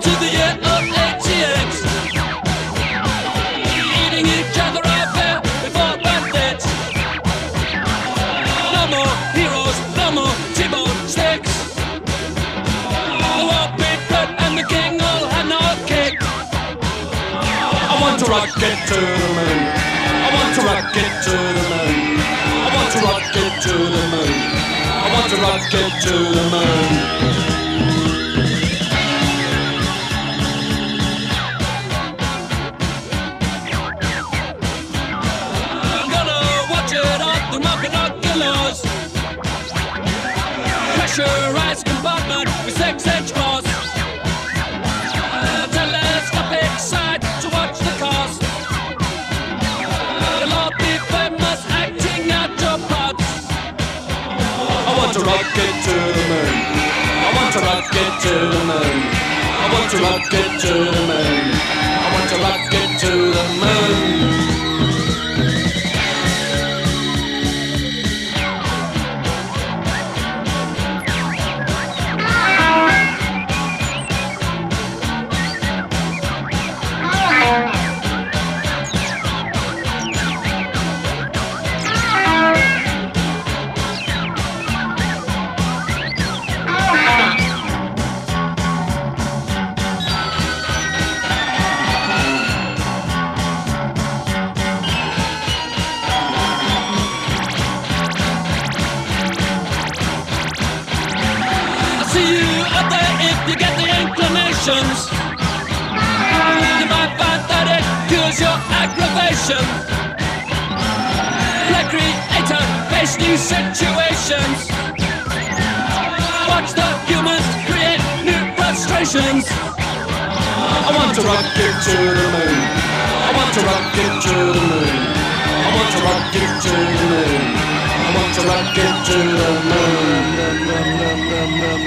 to the year of ATX. Eating each other up there before birthdays. No more heroes, no more T-bone sticks. The world beat blood and the king all had no kick. I want to rock it to the moon. I want to rock it to the moon. I want to rock it to the moon. I want to rock it to the moon. Pressurized compartment with six inch claws. Telescopic side to watch the cars. They'll all be famous acting out your parts. I want to rock it to the moon. I want to rock it to the moon. I want to rock it to the moon. I want to rock it to the moon. See you up there if you get the inclinations. You might find that it cures your aggravation. Let creator face new situations. Watch the humans create new frustrations. I want to rock it to the moon. I want to rock it to the moon. I want to rock it to the moon. I want to rock it to the moon.